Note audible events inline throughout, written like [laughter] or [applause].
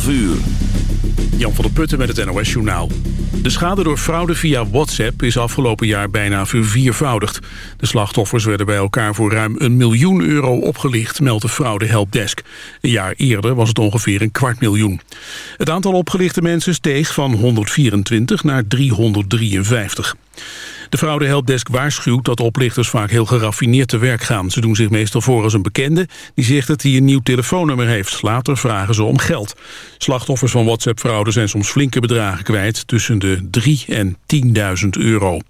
12 uur. Jan van der Putten met het NOS Journaal. De schade door fraude via WhatsApp is afgelopen jaar bijna verviervoudigd. De slachtoffers werden bij elkaar voor ruim een miljoen euro opgelicht, meldt de fraude helpdesk. Een jaar eerder was het ongeveer een kwart miljoen. Het aantal opgelichte mensen steeg van 124 naar 353. De fraude helpdesk waarschuwt dat oplichters vaak heel geraffineerd te werk gaan. Ze doen zich meestal voor als een bekende die zegt dat hij een nieuw telefoonnummer heeft. Later vragen ze om geld. Slachtoffers van WhatsApp-fraude zijn soms flinke bedragen kwijt... tussen de 3 en 10.000 euro.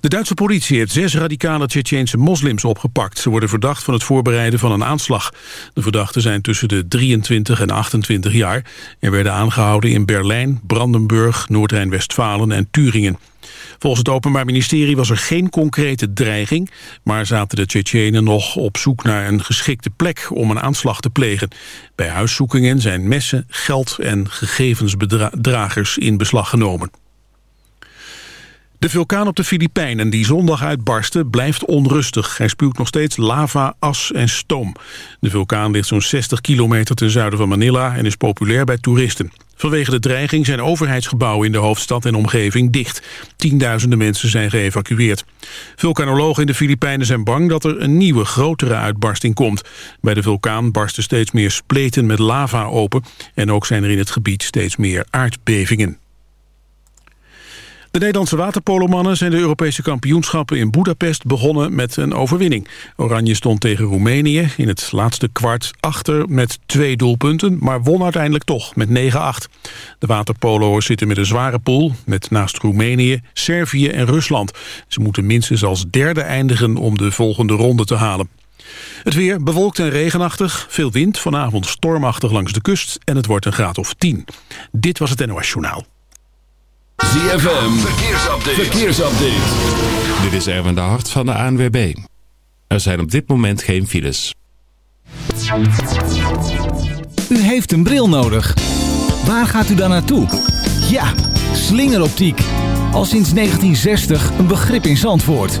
De Duitse politie heeft zes radicale Tsjetsjeense moslims opgepakt. Ze worden verdacht van het voorbereiden van een aanslag. De verdachten zijn tussen de 23 en 28 jaar... en werden aangehouden in Berlijn, Brandenburg, Noord-Rijn-Westfalen en Turingen. Volgens het Openbaar Ministerie was er geen concrete dreiging... maar zaten de Tsjetsjenen nog op zoek naar een geschikte plek om een aanslag te plegen. Bij huiszoekingen zijn messen, geld en gegevensdragers in beslag genomen. De vulkaan op de Filipijnen die zondag uitbarstte blijft onrustig. Hij spuwt nog steeds lava, as en stoom. De vulkaan ligt zo'n 60 kilometer ten zuiden van Manila en is populair bij toeristen. Vanwege de dreiging zijn overheidsgebouwen in de hoofdstad en omgeving dicht. Tienduizenden mensen zijn geëvacueerd. Vulkanologen in de Filipijnen zijn bang dat er een nieuwe, grotere uitbarsting komt. Bij de vulkaan barsten steeds meer spleten met lava open... en ook zijn er in het gebied steeds meer aardbevingen. De Nederlandse waterpolomannen zijn de Europese kampioenschappen in Budapest begonnen met een overwinning. Oranje stond tegen Roemenië in het laatste kwart achter met twee doelpunten, maar won uiteindelijk toch met 9-8. De waterpolo'ers zitten met een zware pool met naast Roemenië, Servië en Rusland. Ze moeten minstens als derde eindigen om de volgende ronde te halen. Het weer bewolkt en regenachtig, veel wind, vanavond stormachtig langs de kust en het wordt een graad of 10. Dit was het NOS Journaal. ZFM, verkeersupdate. verkeersupdate. Dit is Erwin de Hart van de ANWB. Er zijn op dit moment geen files. U heeft een bril nodig. Waar gaat u dan naartoe? Ja, slingeroptiek. Al sinds 1960 een begrip in Zandvoort.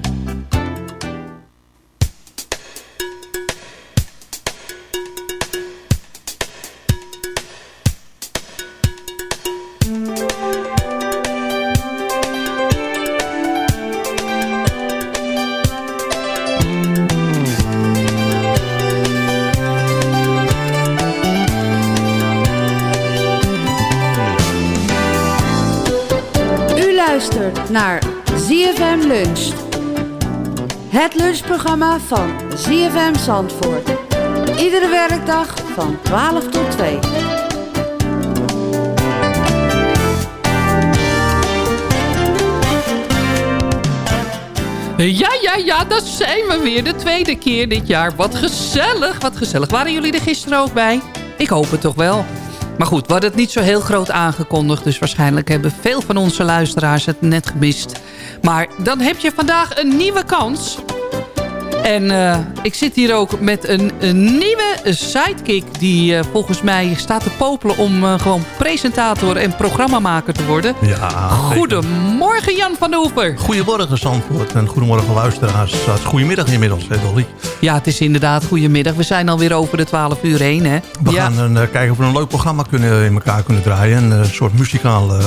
Het lunchprogramma van ZFM Zandvoort. Iedere werkdag van 12 tot 2. Ja, ja, ja, dat zijn we weer. De tweede keer dit jaar. Wat gezellig, wat gezellig. Waren jullie er gisteren ook bij? Ik hoop het toch wel. Maar goed, we hadden het niet zo heel groot aangekondigd. Dus waarschijnlijk hebben veel van onze luisteraars het net gemist. Maar dan heb je vandaag een nieuwe kans. En uh, ik zit hier ook met een, een nieuwe sidekick... die uh, volgens mij staat te popelen om uh, gewoon presentator en programmamaker te worden. Ja, Goedemorgen Jan van der Hoever. Goedemorgen Zandvoort en goedemorgen luisteraars. Het is goedemiddag inmiddels, hè Dolly? Ja, het is inderdaad goedemiddag. We zijn alweer over de 12 uur heen, hè? We ja. gaan een, kijken of we een leuk programma kunnen, in elkaar kunnen draaien. Een soort muzikale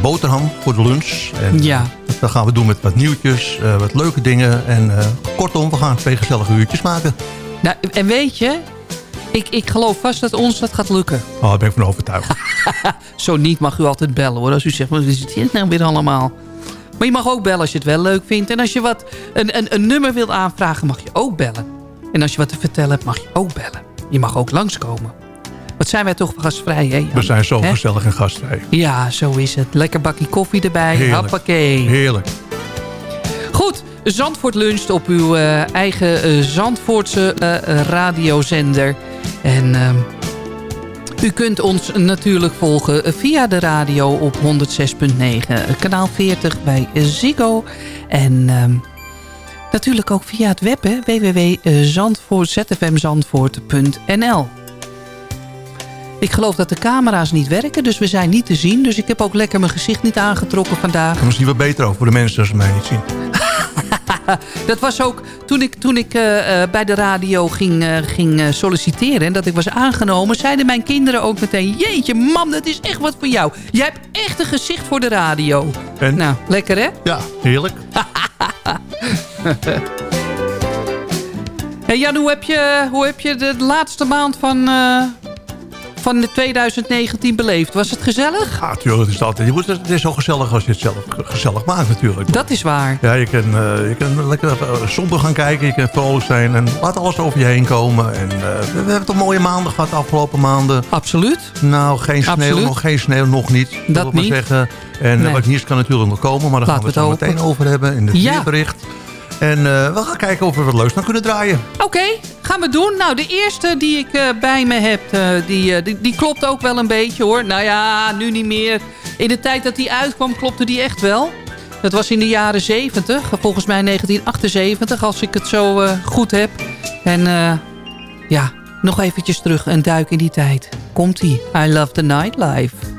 boterham voor de lunch. En, ja. Dat gaan we doen met wat nieuwtjes, wat leuke dingen en kortom we gaan twee gezellige uurtjes maken. Nou, en weet je, ik, ik geloof vast dat ons dat gaat lukken. Oh, daar ben ik van overtuigd. [laughs] Zo niet mag u altijd bellen hoor. Als u zegt, wat is het hier nou weer allemaal? Maar je mag ook bellen als je het wel leuk vindt. En als je wat, een, een, een nummer wilt aanvragen, mag je ook bellen. En als je wat te vertellen hebt, mag je ook bellen. Je mag ook langskomen. Wat zijn wij toch gastvrij, hè? Jan? We zijn zo gezellig en gastvrij. Ja, zo is het. Lekker bakje koffie erbij. Heerlijk. Hoppakee. Heerlijk. Goed, Zandvoort luncht op uw uh, eigen uh, Zandvoortse uh, radiozender. En ehm, u kunt ons natuurlijk volgen via de radio op 106.9, kanaal 40 bij Ziggo. En ehm, natuurlijk ook via het web, www.zfmzandvoort.nl. Ik geloof dat de camera's niet werken, dus we zijn niet te zien. Dus ik heb ook lekker mijn gezicht niet aangetrokken vandaag. Niet wat beter ook voor de mensen als ze mij niet zien. [laughs] [laughs] dat was ook toen ik, toen ik uh, bij de radio ging, uh, ging solliciteren... en dat ik was aangenomen, zeiden mijn kinderen ook meteen... jeetje, mam, dat is echt wat voor jou. Jij hebt echt een gezicht voor de radio. En? Nou, lekker hè? Ja, heerlijk. [laughs] hey Jan, hoe heb, je, hoe heb je de laatste maand van van de 2019 beleefd. Was het gezellig? Ja, natuurlijk. Het is, altijd, het is zo gezellig als je het zelf gezellig maakt natuurlijk. Dat is waar. Ja, je kan, uh, je kan lekker uh, somber gaan kijken. Je kan vrolijk zijn. En laat alles over je heen komen. En, uh, we hebben toch mooie maanden gehad de afgelopen maanden. Absoluut. Nou, geen sneeuw. Absoluut. Nog geen sneeuw. Nog niet. Dat niet. Zeggen. En nee. wat nieuws kan natuurlijk nog komen. Maar daar gaan we het zo meteen over hebben. In het ja. weerbericht. En we gaan kijken of we wat leuks dan kunnen draaien. Oké, okay, gaan we doen. Nou, de eerste die ik uh, bij me heb, uh, die, die, die, klopt ook wel een beetje hoor. Nou ja, nu niet meer. In de tijd dat die uitkwam, klopte die echt wel. Dat was in de jaren 70, volgens mij 1978, als ik het zo goed heb. En ja, nog eventjes terug, een duik in die tijd. Komt-ie. I love the nightlife.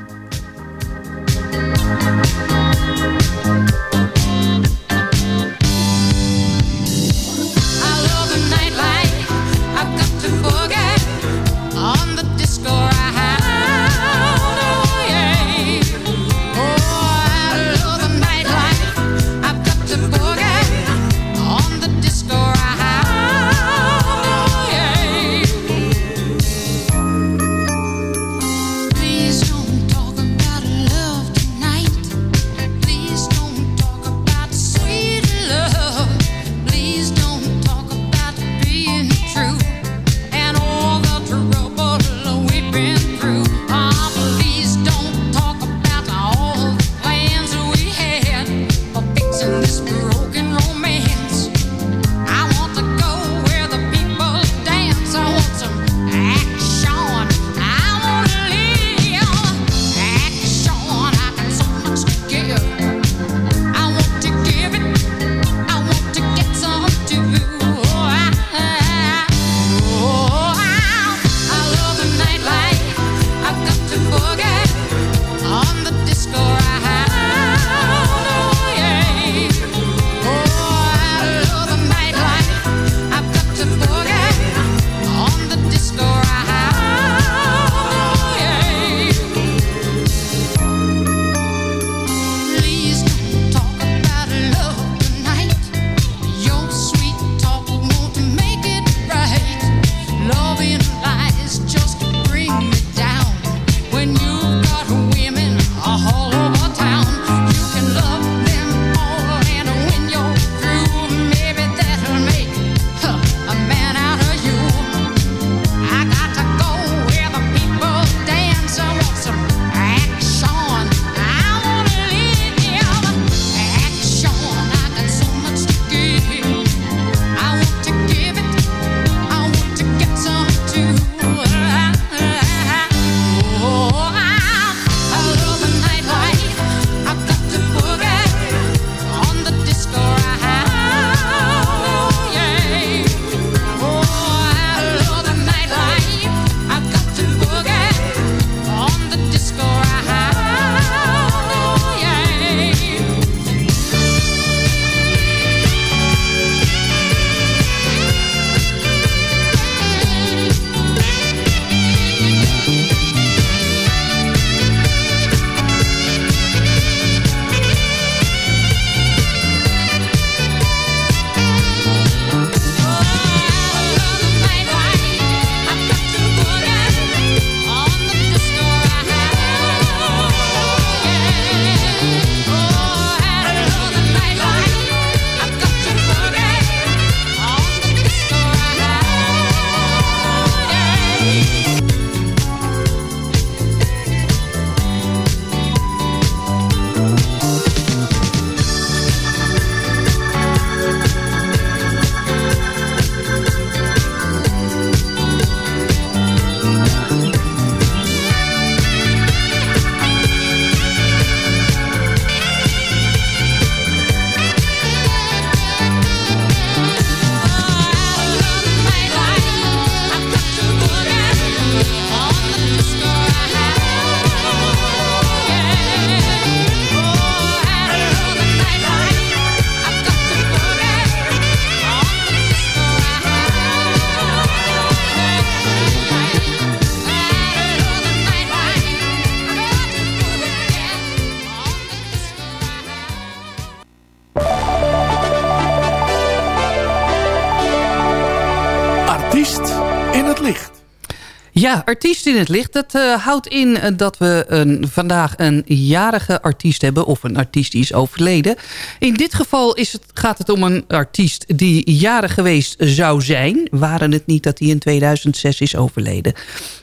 Ja, artiest in het licht. Dat uh, houdt in uh, dat we een, vandaag een jarige artiest hebben... of een artiest die is overleden. In dit geval is het, gaat het om een artiest die jarig geweest zou zijn... waren het niet dat hij in 2006 is overleden.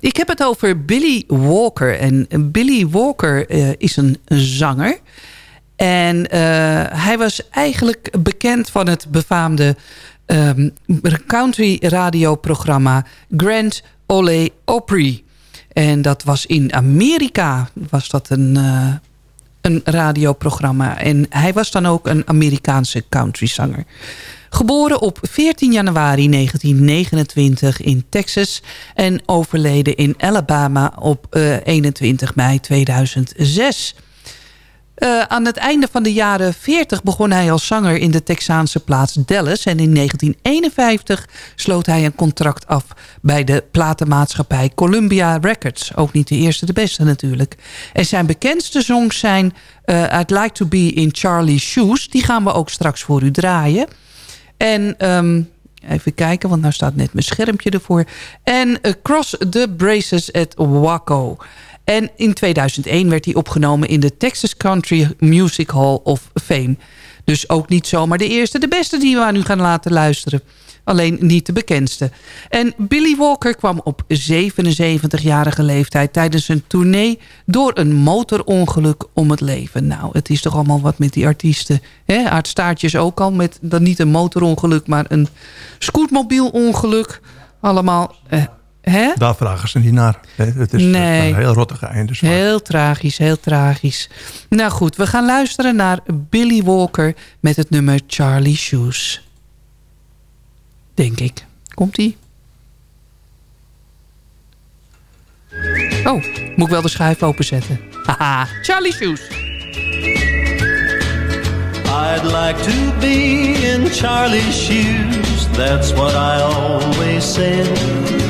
Ik heb het over Billy Walker. En Billy Walker is een zanger... En hij was eigenlijk bekend van het befaamde um, country radioprogramma Grand Ole Opry. En dat was in Amerika, was dat een, uh, een radioprogramma. En hij was dan ook een Amerikaanse countryzanger. Geboren op 14 januari 1929 in Texas en overleden in Alabama op uh, 21 mei 2006. Uh, aan het einde van de jaren 40 begon hij als zanger in de Texaanse plaats Dallas. En in 1951 sloot hij een contract af bij de platenmaatschappij Columbia Records. Ook niet de eerste, de beste natuurlijk. En zijn bekendste songs zijn uh, I'd Like to Be in Charlie's Shoes. Die gaan we ook straks voor u draaien. En... Um, Even kijken, want nou staat net mijn schermpje ervoor. En Across the Braces at Waco. En in 2001 werd hij opgenomen in de Texas Country Music Hall of Fame. Dus ook niet zomaar de eerste, de beste die we aan u gaan laten luisteren. Alleen niet de bekendste. En Billy Walker kwam op 77-jarige leeftijd tijdens een tournee... door een motorongeluk om het leven. Nou, het is toch allemaal wat met die artiesten. Hè? Aart Staartjes ook al met dan niet een motorongeluk... maar een scootmobielongeluk. Allemaal... Eh, Hè? Daar vragen ze niet naar. Het is nee. een heel rottige einde. Heel tragisch, heel tragisch. Nou goed, we gaan luisteren naar Billy Walker met het nummer Charlie Shoes. Denk ik. Komt-ie? Oh, moet ik wel de schijf openzetten. Haha, [laughs] Charlie Shoes. I'd like to be in Charlie's shoes. That's what I always said.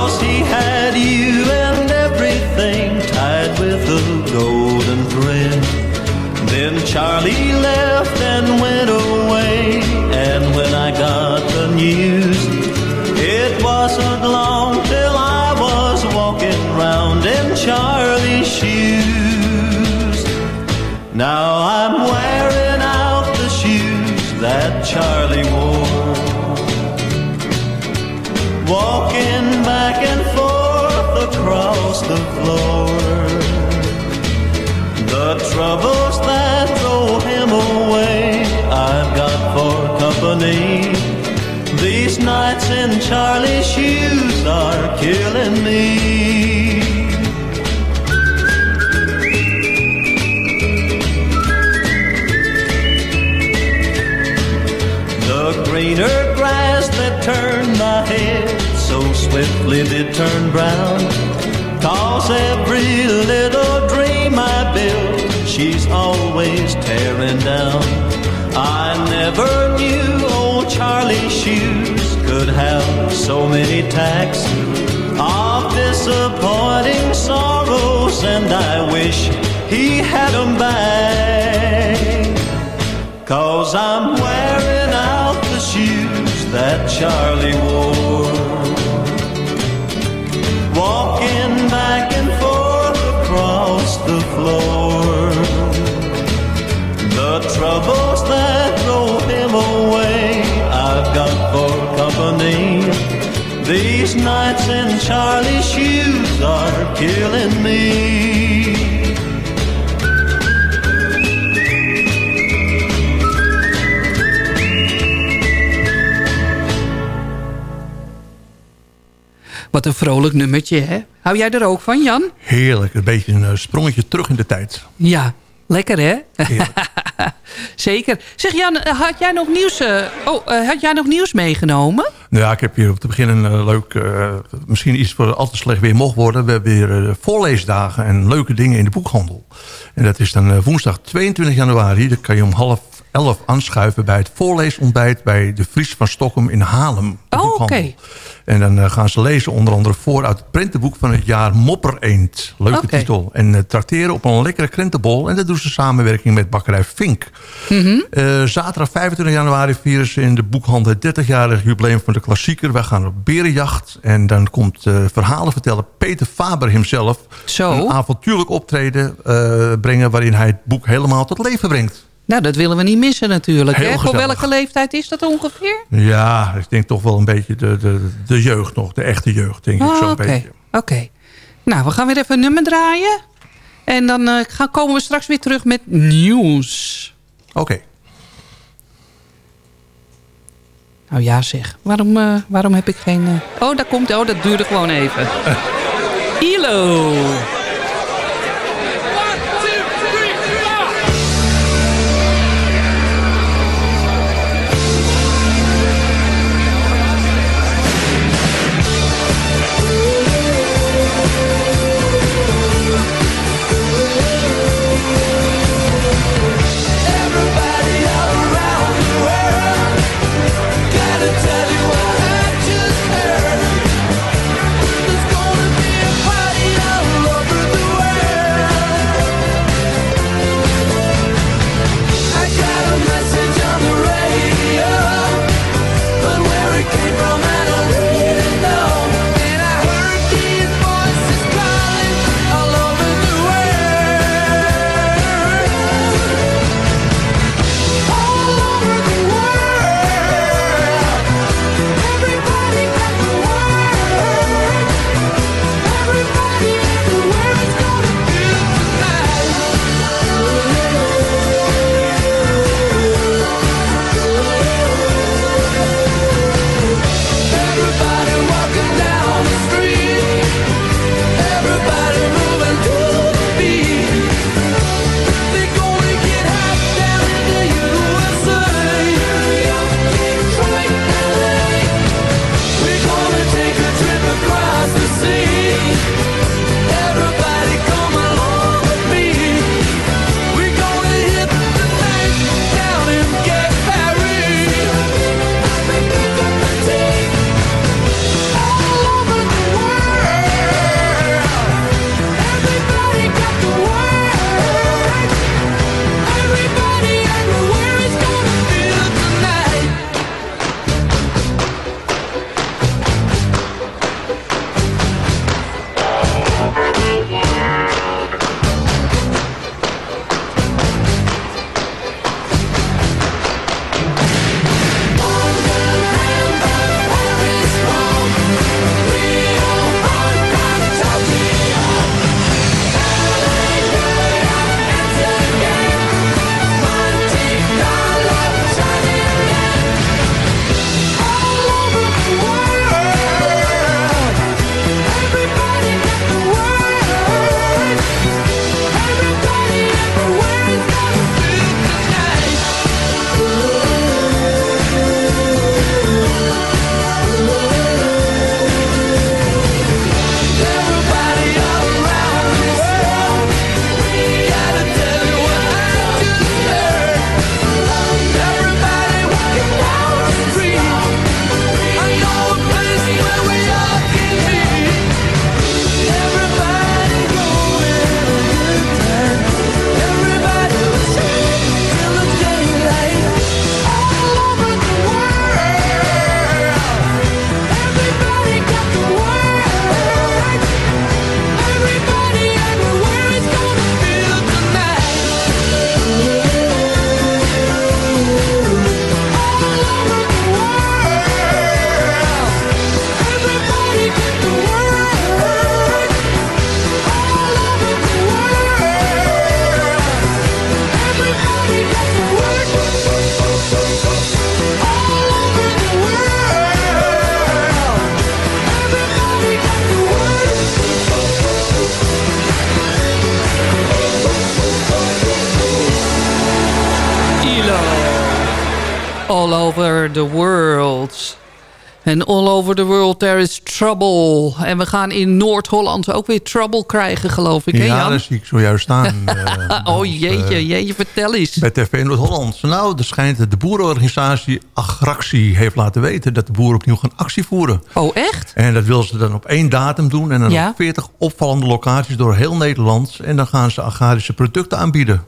Cause he had you and everything tied with a golden thread. Then Charlie left and went away. And when I got the news, it wasn't long till I was walking round in Charlie's shoes. Now I'm wearing out the shoes that Charlie wore. Walking back and forth across the floor. The troubles that drove him away, I've got for company. These nights in Charlie's shoes are killing me. Swiftly did turn brown. Cause every little dream I built, she's always tearing down. I never knew old Charlie's shoes could have so many tacks of disappointing sorrows, and I wish he had them back. Cause I'm wearing out the shoes that Charlie wore. The. The troubles that drove him away, I've got for company. These nights in Charlie's shoes are killing me. Wat een vrolijk nummertje, hè? Hou jij er ook van, Jan? Heerlijk, een beetje een sprongetje terug in de tijd. Ja, lekker hè? [laughs] Zeker. Zeg Jan, had jij nog nieuws, uh, oh, uh, had jij nog nieuws meegenomen? Nou ja, ik heb hier op te beginnen een leuk, uh, misschien iets voor al te slecht weer mocht worden. We hebben weer voorleesdagen en leuke dingen in de boekhandel. En dat is dan woensdag 22 januari. Dan kan je om half 11 aanschuiven bij het voorleesontbijt... bij de Fries van Stockholm in Haarlem. de Oh, oké. En dan eh, gaan ze lezen onder andere voor uit het prentenboek van het jaar Mopper Eend. Leuke titel. En eh, trakteren op een lekkere krentenbol. En dat doen ze in samenwerking met bakkerij Fink. Mhm. Eh, zaterdag 25 januari vieren ze in de boekhandel het 30-jarig jubileum van de klassieker. Wij gaan op berenjacht. En dan komt verhalen vertellen Peter Faber hemzelf. Zo. Een avontuurlijk optreden brengen waarin hij het boek helemaal tot leven brengt. Nou, dat willen we niet missen natuurlijk. Hè? Voor welke leeftijd is dat ongeveer? Ja, ik denk toch wel een beetje de, de, de jeugd nog. De echte jeugd, denk ik Ah, zo'n Oké, beetje. oké. Nou, we gaan weer even een nummer draaien. En dan eh, gaan, komen we straks weer terug met nieuws. Oké. Nou ja zeg, waarom, eh, waarom heb ik geen... eh, Oh, daar komt... Oh, dat duurde gewoon even. [laughs] ILO. All over the world. There is trouble. En we gaan in Noord-Holland ook weer trouble krijgen, geloof ik. hè, Ja, Jan? daar zie ik zojuist staan. [laughs] eh, oh jeetje, jeetje, vertel eens. bij TV Noord-Holland. Nou, er schijnt dat de boerenorganisatie Agractie heeft laten weten... dat de boeren opnieuw gaan actie voeren. Oh, echt? En dat willen ze dan op één datum doen. En dan Ja. op 40 opvallende locaties door heel Nederland. En dan gaan ze agrarische producten aanbieden.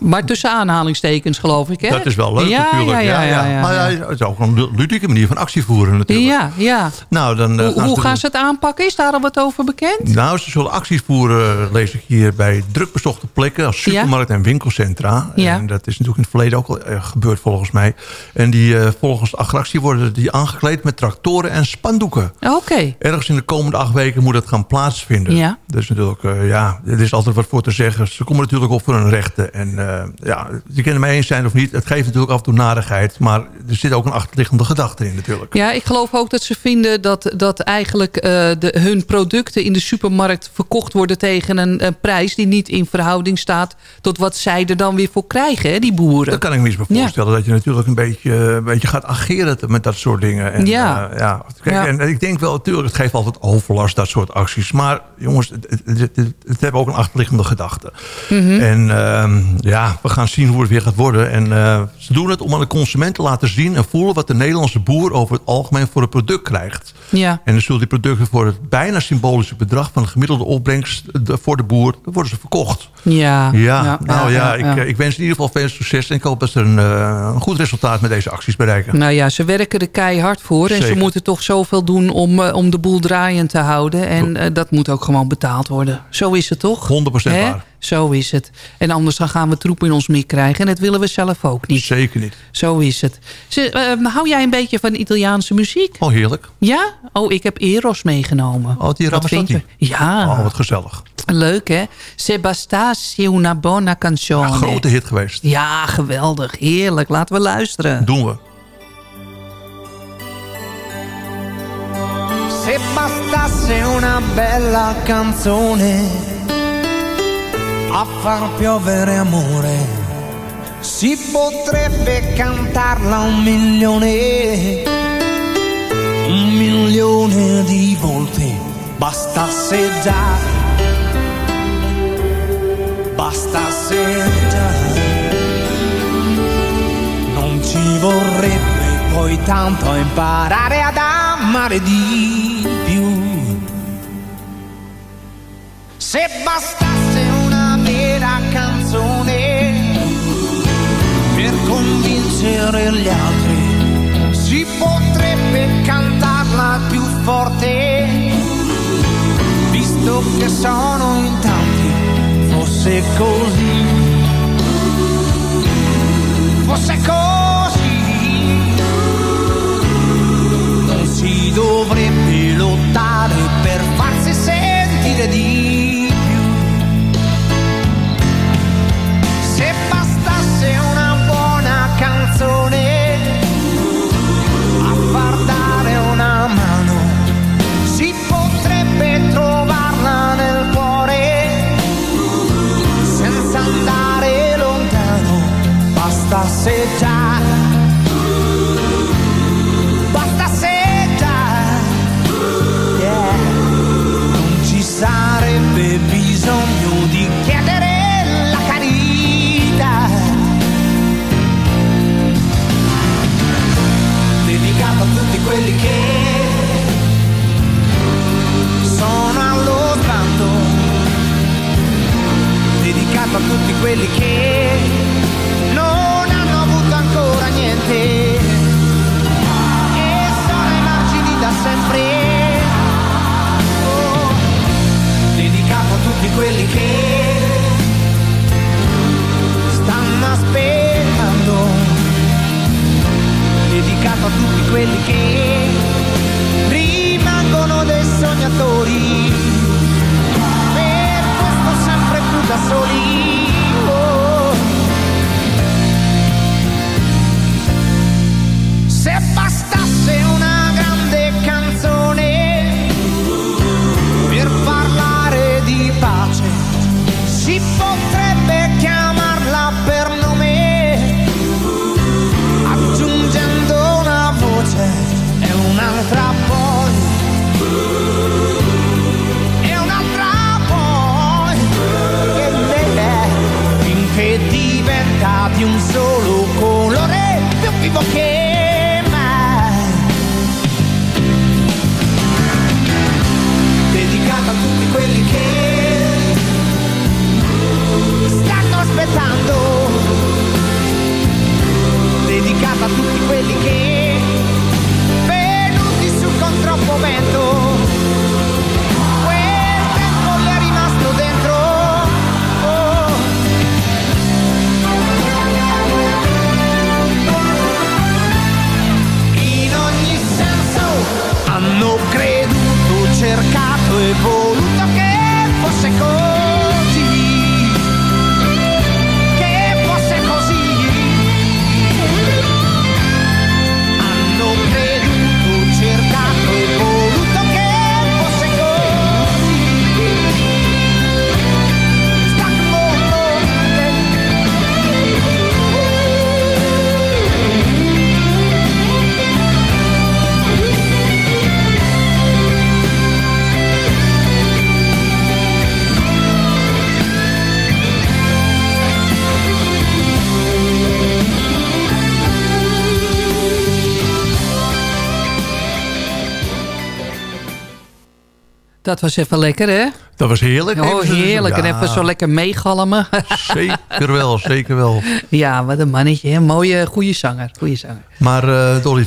Maar tussen aanhalingstekens, geloof ik, hè? Dat is wel leuk ja, natuurlijk. Ja, ja, ja. ja, Maar het is ook een ludieke manier van actie voeren natuurlijk. Ja, ja. Nou, dan, eh, Hoe, hoe ze- gaan ze het aanpakken? Is daar al wat over bekend? Nou, ze zullen acties voeren, lees ik hier, bij drukbezochte plekken... als supermarkt en winkelcentra. Ja. En dat is natuurlijk in het verleden ook al eh, gebeurd volgens mij. En die eh, volgens de agractie worden die aangekleed met tractoren en spandoeken. Oké. Ergens in de komende acht weken moet dat gaan plaatsvinden. Ja. Dus natuurlijk, ja, er is altijd wat voor te zeggen. Ze komen natuurlijk op voor hun rechten. En eh, ja, je kan het mee eens zijn of niet. Het geeft natuurlijk af en toe narigheid. Maar er zit ook een achterliggende gedachte in natuurlijk. Ja, ik geloof ook dat ze vinden dat, dat eigenlijk eh, de, hun producten in de supermarkt verkocht worden tegen een, een prijs die niet in verhouding staat tot wat zij er dan weer voor krijgen, hè, die boeren. Dat kan ik me bij voorstellen. Dat je natuurlijk een beetje, een beetje gaat ageren met dat soort dingen. En, Ja. eh, ja. Kijk, Ja. En ik denk wel, natuurlijk, het geeft altijd overlast, dat soort acties. Maar jongens, het, het, het, het, het hebben ook een achterliggende gedachte. Mhm. En ehm, ja, we gaan zien hoe het weer gaat worden. En eh, ze doen het om aan de consument te laten zien en voelen... wat de Nederlandse boer over het algemeen voor het product krijgt. Ja. En dan zullen die producten voor het bijna symbolische bedrag... van de gemiddelde opbrengst eh, voor de boer, dan worden ze verkocht. Ja, Ja, nou ja, ik, eh, ik wens in ieder geval veel succes. En ik hoop dat ze een, een goed resultaat met deze acties bereiken. Nou ja, ze werken er keihard voor. En ze moeten toch zoveel doen om, om de boel draaiend te houden. En dat moet ook gewoon betaald worden. Zo is het toch? 100% Hè? waar. Zo is het. En anders dan gaan we troep in ons mik krijgen. En dat willen we zelf ook niet. Zeker niet. Zo is het. Ze, eh, hou jij een beetje van Italiaanse muziek? Oh, heerlijk. Ja? Oh, ik heb Eros meegenomen. Oh, die Ramazzotti. je? Ja. Oh, wat gezellig. Leuk, hè? Se bastasse una buona canzone. Een grote hit geweest. Ja, geweldig. Heerlijk. Laten we luisteren. Doen we. Se bastasse una bella canzone a far piovere amore, si potrebbe cantarla un milione, un milione di volte. Bastasse già, bastasse già. Non ci vorrebbe poi tanto imparare ad amare di più. Se bastasse convincere gli altri, si potrebbe cantarla più forte, visto che sono in tanti, fosse così, fosse così, non si dovrebbe lottare per farsi sentire di Bastasse già, bastasse già, yeah. non ci sarebbe bisogno di chiedere la carità. Dedicato a tutti quelli che sono allo sbando, dedicato a tutti quelli che quelli che stanno aspettando. Dedicato a tutti quelli che Dat was even lekker, hè? Dat was heerlijk. Oh, heerlijk. En Ja, even zo lekker meegalmen. [laughs] Zeker wel, zeker wel. ja, wat een mannetje. hè. Mooie, goede zanger. Goede zanger. Maar eh Dolly,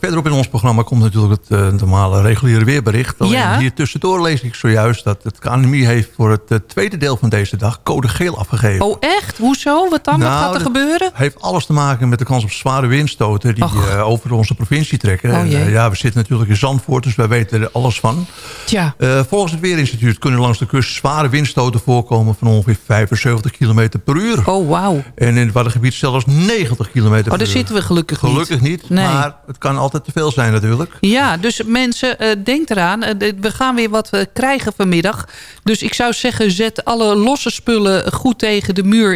verderop in ons programma komt natuurlijk het eh, normale reguliere weerbericht. Alleen Ja. hier tussendoor lees ik zojuist dat het KNMI heeft voor het eh, tweede deel van deze dag code geel afgegeven. Oh, echt? Hoezo? Wat dan? Wat Nou, gaat er gebeuren? heeft alles te maken met de kans op zware windstoten die over onze provincie trekken. Oh, En, ja, we zitten natuurlijk in Zandvoort, dus wij weten er alles van. Tja. Eh, volgens het Weerinstituut kunnen langs de kust zware windstoten voorkomen van ongeveer 75 km per uur. Oh, wauw. En in het Waddengebied zelfs 90 km per uur. Oh, daar zitten we gelukkig niet. Gelukkig niet, maar het kan altijd te veel zijn natuurlijk. Ja, dus mensen, eh, denk eraan. eh, we gaan weer wat eh, krijgen vanmiddag. Dus ik zou zeggen, zet alle losse spullen goed tegen de muur...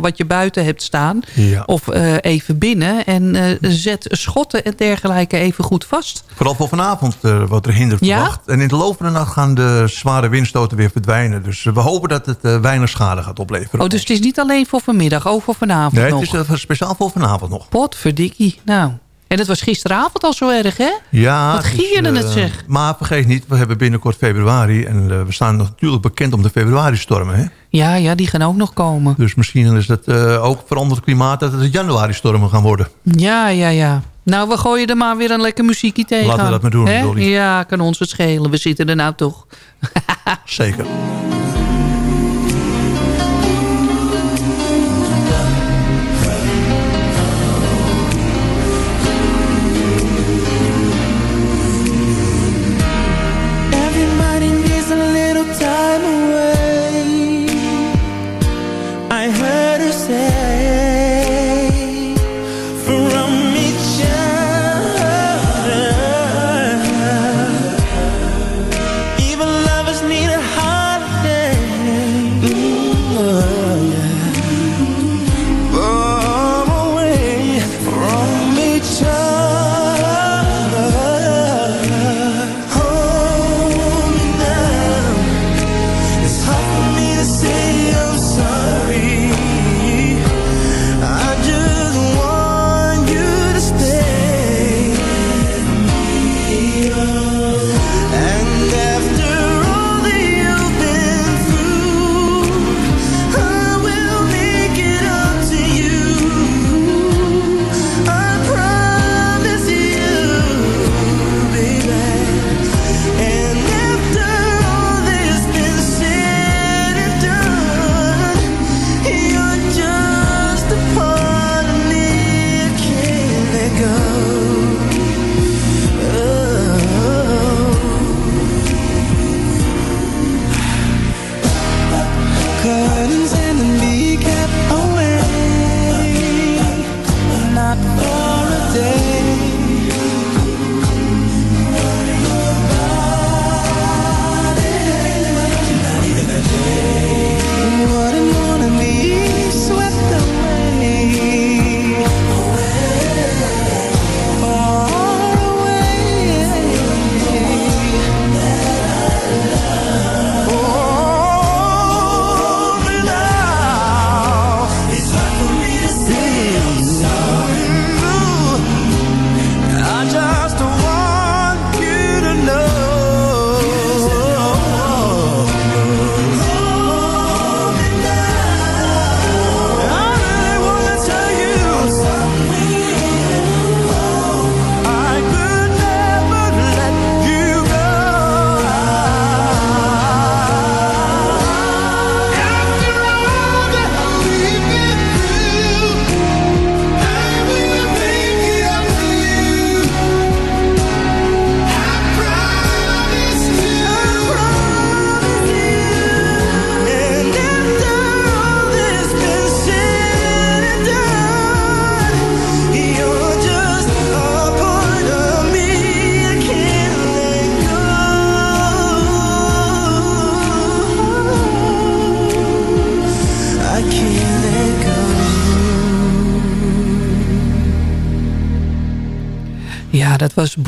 wat je buiten hebt staan. Ja. Of even binnen. En zet schotten en dergelijke even goed vast. Vooral voor vanavond wordt er hinder Ja? verwacht. En in de loop van de nacht gaan de zware windstoten weer verdwijnen. Dus eh, we hopen dat het eh, weinig schade gaat opleveren. Oh, dus het is niet alleen voor vanmiddag, ook voor vanavond nee, nog. het is eh, speciaal voor vanavond nog. Potverdikkie. Nou, en het was gisteravond al zo erg, hè? Ja, Wat gierde het zeg. Maar vergeet niet, we hebben binnenkort februari. En we staan natuurlijk bekend om de februari-stormen. Hè? Ja, ja, die gaan ook nog komen. Dus misschien is het eh, ook veranderd klimaat dat het januari-stormen gaan worden. Ja, ja, ja. Nou, we gooien er maar weer een lekker muziekje tegen. Laten we dat maar doen? Dolly. Ja, kan ons het schelen. We zitten er nou toch. [laughs] Zeker.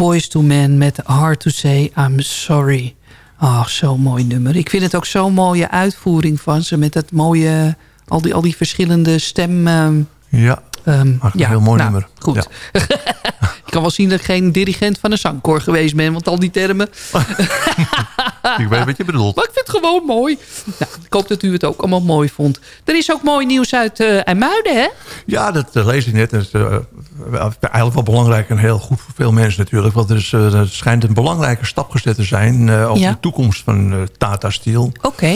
Boys to Men met Hard to Say I'm Sorry. Oh, zo'n mooi nummer. Ik vind het ook zo'n mooie uitvoering van ze... met dat mooie, al die, al die verschillende stem... ehm, Ja, ehm, maar een heel mooi nou, nummer. Goed. [laughs] ik kan wel zien dat ik geen dirigent van een zangkoor geweest ben... want al die termen... [laughs] Ik weet wat je bedoelt. Maar ik vind het gewoon mooi. Nou, ik hoop dat u het ook allemaal mooi vond. Er is ook mooi nieuws uit uh, IJmuiden, hè? Ja, dat eh, lees ik net. Dat is uh, eigenlijk wel belangrijk en heel goed voor veel mensen natuurlijk. Want er, is, er schijnt een belangrijke stap gezet te zijn... over Ja. de toekomst van Tata Steel. Oké.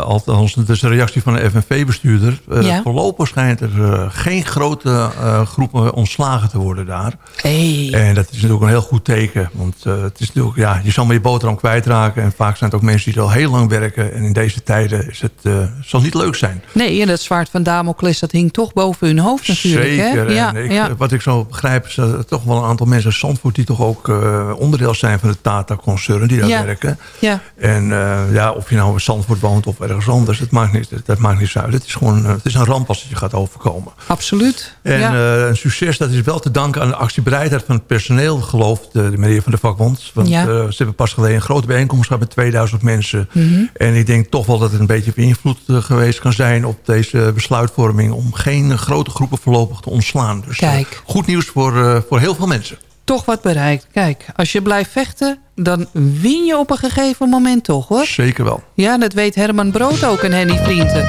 althans, dat is de reactie van de FNV-bestuurder. Ja. Voorlopig schijnt er geen grote groepen ontslagen te worden daar. Hey. En dat is natuurlijk een heel goed teken. Want het is natuurlijk, ja, je zal maar je boterham kwijtraken. En vaak zijn het ook mensen die al heel lang werken. En in deze tijden is het, zal niet leuk zijn. Nee, en dat zwaard van Damocles, dat hing toch boven hun hoofd natuurlijk. Zeker. Hè? Ja, En ik, ja. Wat ik zo begrijp is dat er toch wel een aantal mensen in Zandvoort... die toch ook uh, onderdeel zijn van de Tata-concern die daar Ja. werken. Ja. En uh, ja, of je nou in Zandvoort woont of ergens anders, dat maakt niet, dat maakt niet uit. Het is gewoon uh, het is een ramp als het je gaat overkomen. Absoluut. En ja. een succes, dat is wel te danken aan de actiebereidheid van het personeel, gelooft de, de meneer van de vakbond. Want Ja. ze hebben pas geleden een grote bijeenkomst gehad met 2000 mensen. Mhm. En ik denk toch wel dat het een beetje beïnvloed geweest kan zijn op deze besluitvorming... om geen grote groepen voorlopig te ontslaan. Dus Kijk. Goed nieuws voor, uh, voor heel veel mensen. Toch wat bereikt. Kijk, als je blijft vechten, dan win je op een gegeven moment toch, hoor. Zeker wel. Ja, dat weet Herman Brood ook en Henny Vrienden.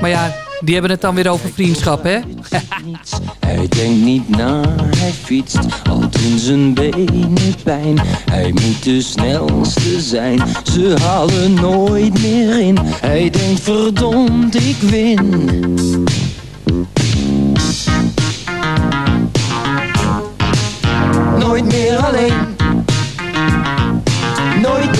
Maar ja, die hebben het dan weer over vriendschap, hè? Hij denkt niet na, hij fietst, al doen zijn benen pijn. Hij moet de snelste zijn, ze halen nooit meer in. Hij denkt verdomd, ik win. Nooit meer alleen, nooit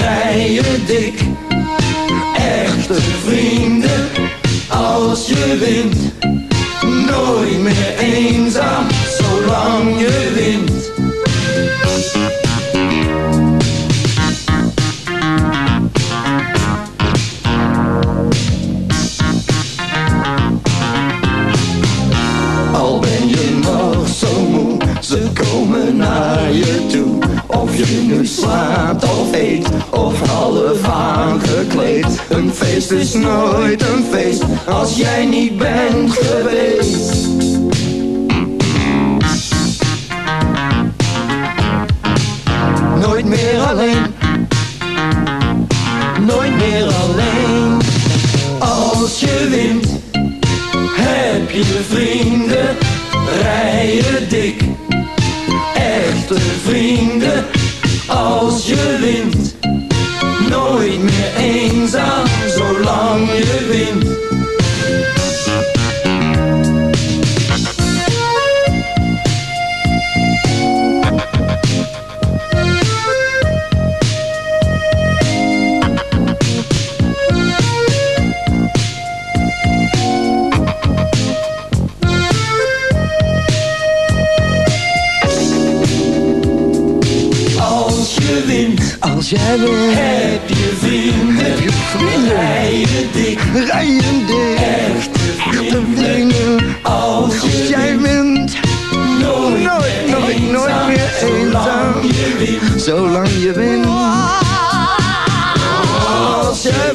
rij je dik. Echte vrienden, als je wint, nooit meer eenzaam, zolang je wint. Al ben je nog zo moe, ze komen naar je toe. Of je nu slaapt of eet, Een feest is nooit een feest, als jij niet bent geweest. Nooit meer alleen, nooit meer alleen. Als je wint, heb je vrienden, rij je dik. Echte vrienden, als je wint. Eenzaam, zolang je wint.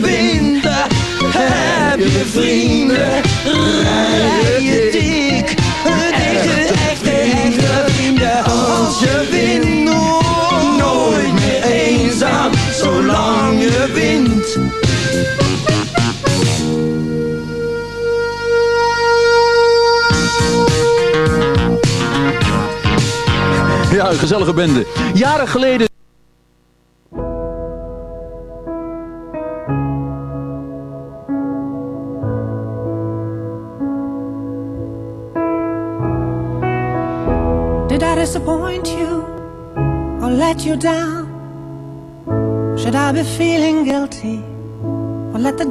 Wint, heb je vrienden, rij je dik, echte, echte, echte vrienden, als je wint, nooit meer eenzaam, zolang je wint. Ja, een gezellige bende. Jaren geleden...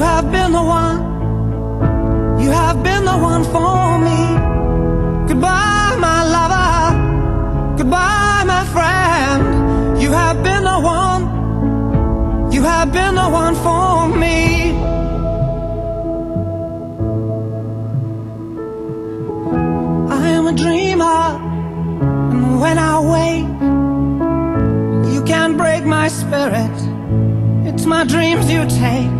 You have been the one. You have been the one for me. Goodbye, my lover. Goodbye, my friend. You have been the one. You have been the one for me. I am a dreamer. And when I wake, you can't break my spirit. It's my dreams you take.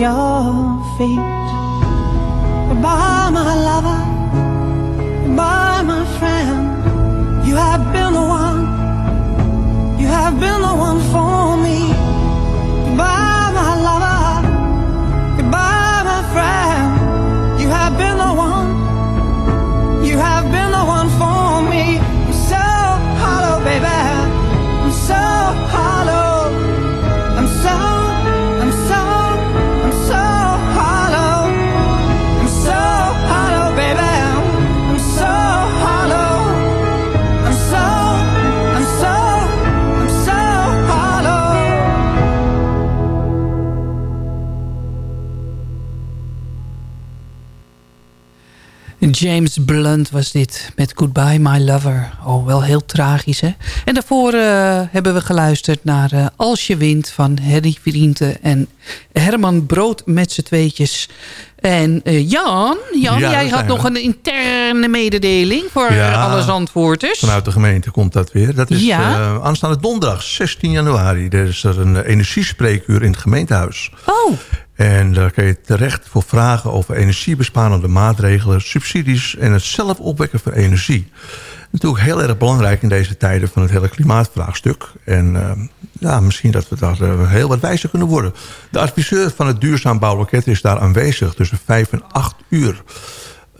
your feet. Goodbye, my lover. Goodbye, my friend. You have been the one. You have been the one James Blunt was dit met Goodbye My Lover. Oh, wel heel tragisch, hè? En daarvoor eh, hebben we geluisterd naar eh, Als je wint van Harry Vrienden en Herman Brood met z'n tweetjes. En eh, Jan, Jan Ja, jij had nog we. een interne mededeling voor Ja. alle zandvoorters. Vanuit de gemeente komt dat weer. Dat is Ja. aanstaande donderdag, 16 januari. Er is er een energiespreekuur in het gemeentehuis. Oh. En daar kun je terecht voor vragen over energiebesparende maatregelen... subsidies en het zelf opwekken van energie. Natuurlijk heel erg belangrijk in deze tijden van het hele klimaatvraagstuk. En eh, ja, misschien dat we daar eh, heel wat wijzer kunnen worden. De adviseur van het Duurzaam Bouwloket is daar aanwezig tussen 5 en 8 uur.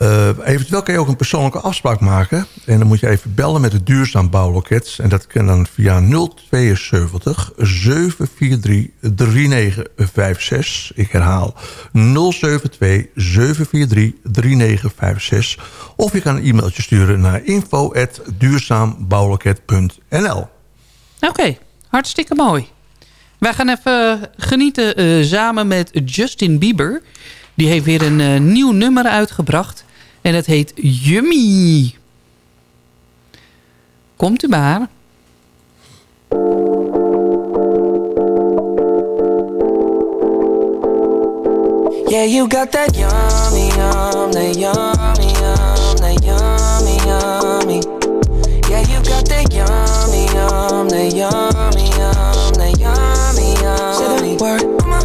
Eh, eventueel kan je ook een persoonlijke afspraak maken. En dan moet je even bellen met het Duurzaam Bouwloket. En dat kan dan via 072 743 3956. Ik herhaal 072 743 3956. Of je kan een e-mailtje sturen naar info.duurzaambouwloket.nl Oké, hartstikke mooi. Wij gaan even genieten eh, samen met Justin Bieber. Die heeft weer een eh, nieuw nummer uitgebracht. En het heet Yummy. Komt u maar. Yeah, you got that yummy, yum, that yummy, yum, that yummy, yummy. Yeah, you got that yummy, yum, that yummy, yum, that yummy, yummy. Say the word on my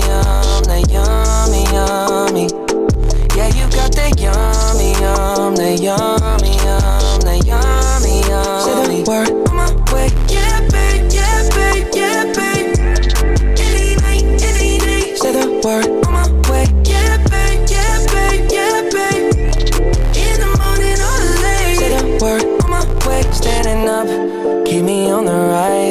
that yummy, yummy. Yeah, you got that yummy, yum, that yummy, yum, that yummy, yummy. Say the word on my way, yeah, babe, yeah, babe, yeah, babe. Any night, any day. Say the word on my way, yeah, babe, yeah, babe, yeah, babe. In the morning or late. Say the word on my way, standing up, keep me on the rise.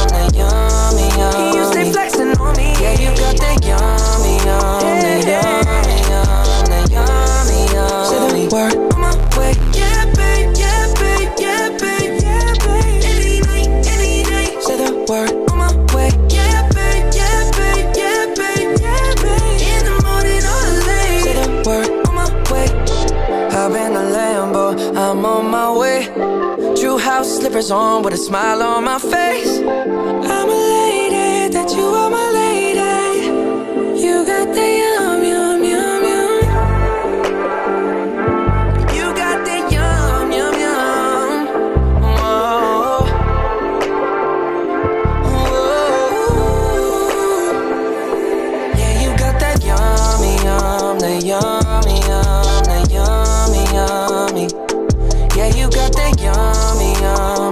that yummy, yummy. You stay flexing on me. Yeah, you got that yummy, yum, that yummy, yum, that yummy, yum. Say the word on my way. Slippers on with a smile on my face. I'm lady, that you are my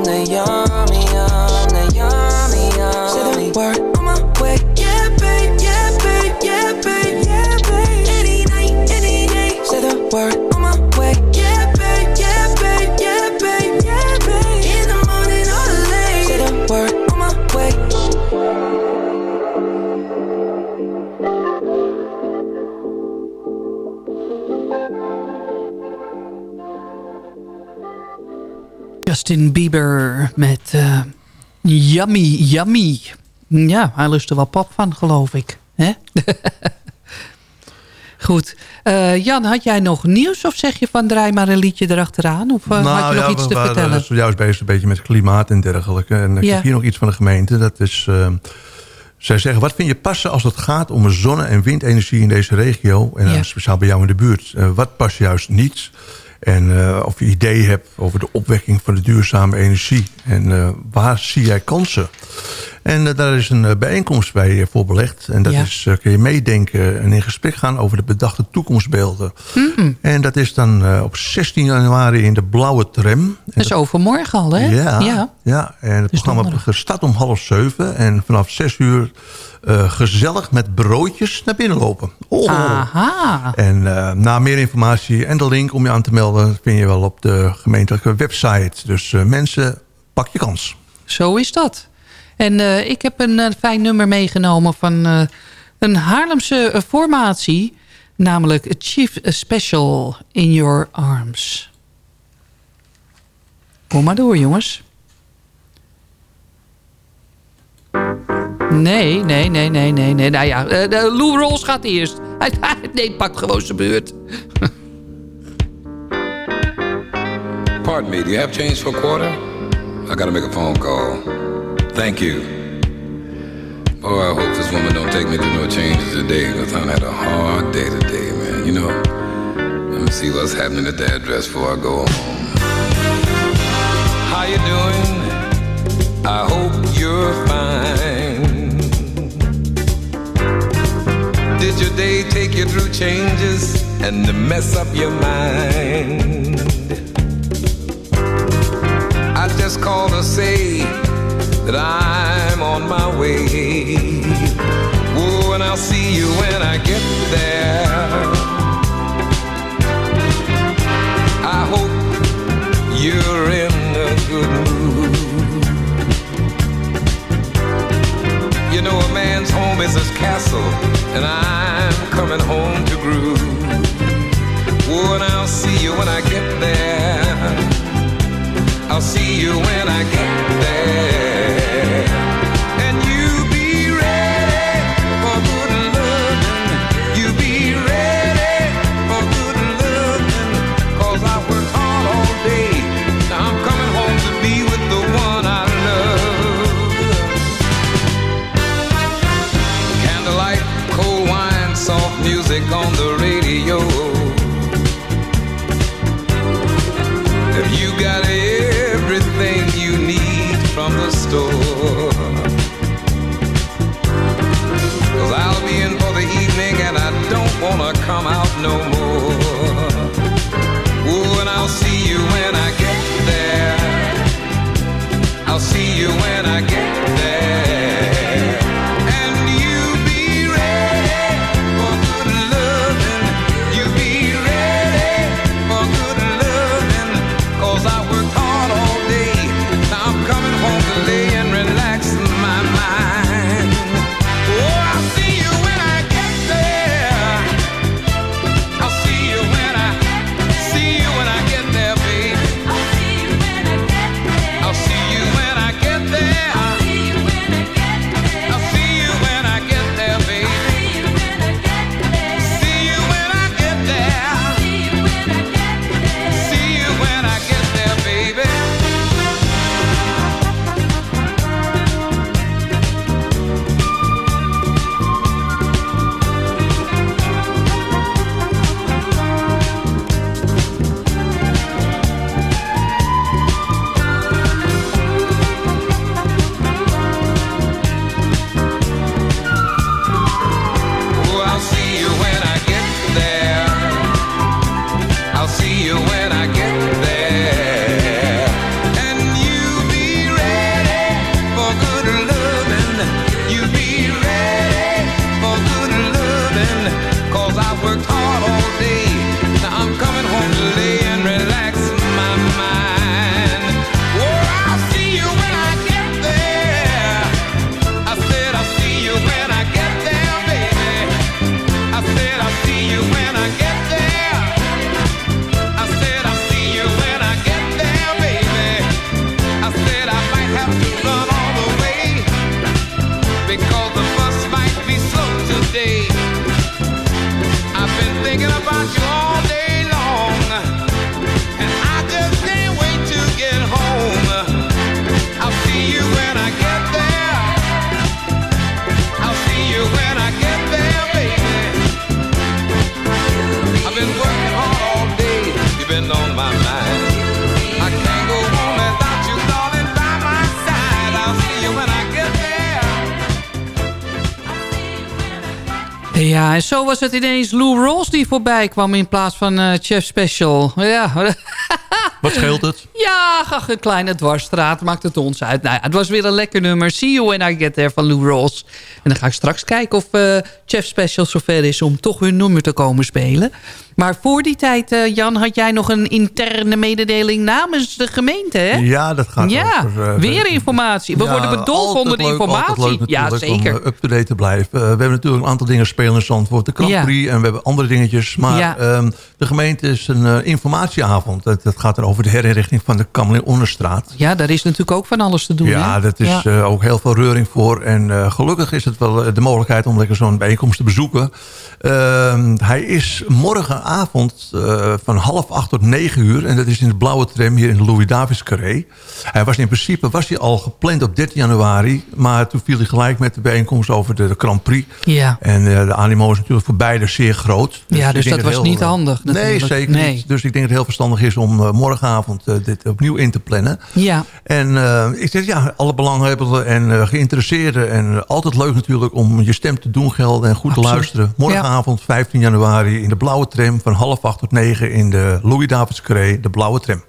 yum, that Justin Bieber met eh, Yummy Yummy. Ja, hij lust er wel pap van, geloof ik. hè? [laughs] Goed. Eh, Jan, had jij nog nieuws of zeg je van draai maar een liedje erachteraan? Of eh, had je nog iets we te vertellen? zojuist bezig een beetje met klimaat en dergelijke. En ik Ja. heb hier nog iets van de gemeente. Dat is, zij zeggen, wat vind je passen als het gaat om zonne- en windenergie in deze regio? En Ja. speciaal bij jou in de buurt. Wat past juist niet? En eh, of je idee hebt over de opwekking van de duurzame energie. En eh, waar zie jij kansen? En eh, daar is een bijeenkomst bij eh, voor belegd. En dat Ja. is, kun je meedenken en in gesprek gaan over de bedachte toekomstbeelden. Mm, En dat is dan op 16 januari in de Blauwe Tram. En dat is overmorgen al, hè? ja, ja. ja. en het Dus programma donderdag. start om half zeven. En vanaf zes uur eh, gezellig met broodjes naar binnen lopen. Oh. Aha. En eh, na meer informatie en de link om je aan te melden... vind je wel op de gemeentelijke website. Dus eh, mensen, pak je kans. Zo is dat. En ik heb een fijn nummer meegenomen van een Haarlemse formatie. Namelijk Chief Special in Your Arms. Kom maar door, jongens. Nee, nee, nee, nee, nee, nee. Nou ja, eh, de Lou Rolls gaat eerst. [laughs] Hij, nee, pakt gewoon zijn beurt. [laughs] Pardon me, do you have change for a quarter? I gotta make a phone call. Thank you. Oh, I hope this woman don't take me through no changes today, because I had a hard day today, man. You know, let me see what's happening at the address before I go home. How you doing? I hope you're fine. Did your day take you through changes and mess up your mind? I just called to say that I'm on my way. Oh, and I'll see you when I get there. Het ineens Lou Rawls die voorbij kwam in plaats van eh, Chef Special. Ja. [laughs] Wat scheelt het? Ja, ach, een kleine dwarsstraat maakt het ons uit. Nou ja, het was weer een lekker nummer. See you when I get there van Lou Rawls. En dan ga ik straks kijken of eh, Chef Special zover is om toch hun nummer te komen spelen. Maar voor die tijd, eh, Jan, had jij nog een interne mededeling namens de gemeente, hè? Ja, dat gaat Ja, over, weer informatie. We Ja, worden bedolven onder de leuk, informatie. leuk ja, zeker. Om eh, up-to-date te blijven. Eh, we hebben natuurlijk een aantal dingen spelen in Zandvoort. De Grand Ja. En we hebben andere dingetjes. Maar Ja. ehm, de gemeente is een informatieavond. Dat, dat gaat er over de herinrichting van de Kamerlin Onderstraat. Ja, daar is natuurlijk ook van alles te doen. Ja, hè? dat is ook heel veel reuring voor. En gelukkig is het wel de mogelijkheid om lekker zo'n bijeenkomst te bezoeken. Ehm, hij is morgen avond eh, van half acht tot negen uur. En dat is in de blauwe tram hier in de Louis-Davis Carré. Hij was in principe was hij al gepland op 13 januari. Maar toen viel hij gelijk met de bijeenkomst over de, de Grand Prix. Ja. En eh, de animo is natuurlijk voor beide zeer groot. Ja, ik dus denk dat was heel, niet handig Nee, zeker Nee. niet. Dus ik denk dat het heel verstandig is om eh, morgenavond eh, dit opnieuw in te plannen. Ja. En eh, ik zeg ja, alle belanghebbenden en eh, geïnteresseerden. En eh, altijd leuk natuurlijk om je stem te doen gelden en goed Absoluut. te luisteren. Morgenavond 15 januari in de blauwe tram van half acht tot negen in de Louis Davids Carré, de blauwe tram.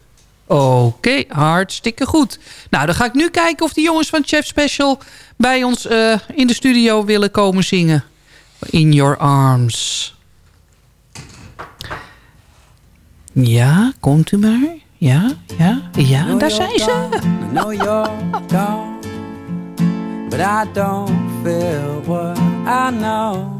Oké, hartstikke goed. Nou, dan ga ik nu kijken of de jongens van Chef Special... bij ons eh, in de studio willen komen zingen. In Your Arms. Ja, komt u maar. Ja, ja, ja, daar zijn ze. You're gone, but I don't feel what I know.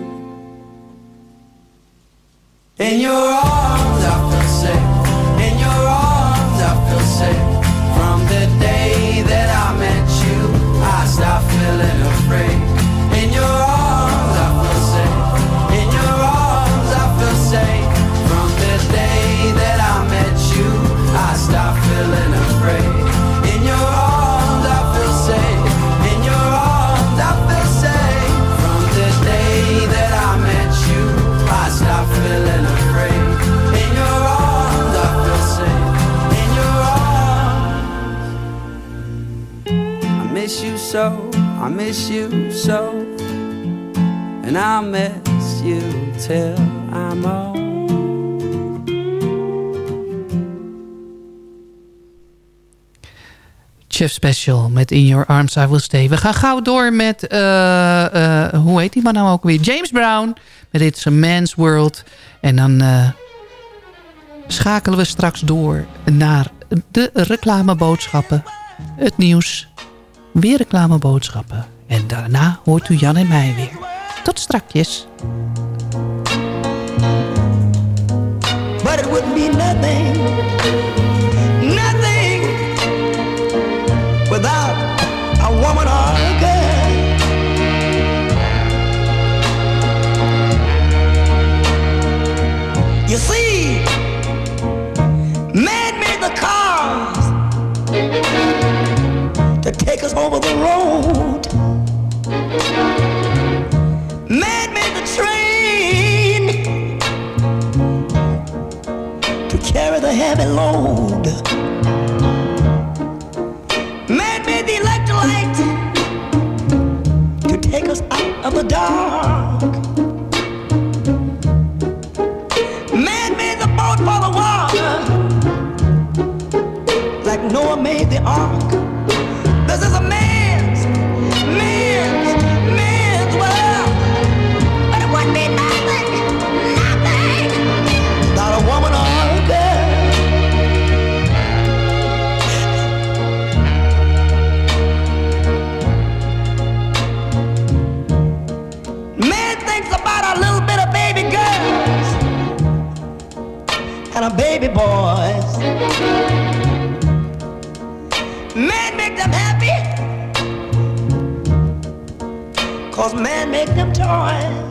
In your arms, I so. I miss you so. And I'll miss you till I'm old. Chef Special met In Your Arms I Will Stay. We gaan gauw door met, eh, eh, hoe heet die man nou ook weer? James Brown met It's a Man's World. En dan eh, schakelen we straks door naar de reclameboodschappen. Het nieuws, weer reclameboodschappen. En daarna hoort u Jan en mij weer. Tot strakjes. But be nothing was over the road. Man made the train to carry the heavy load. Man made the electrolyte to take us out of the dark. Man made the boat for the water, like Noah made the ark. Cause man make them toys.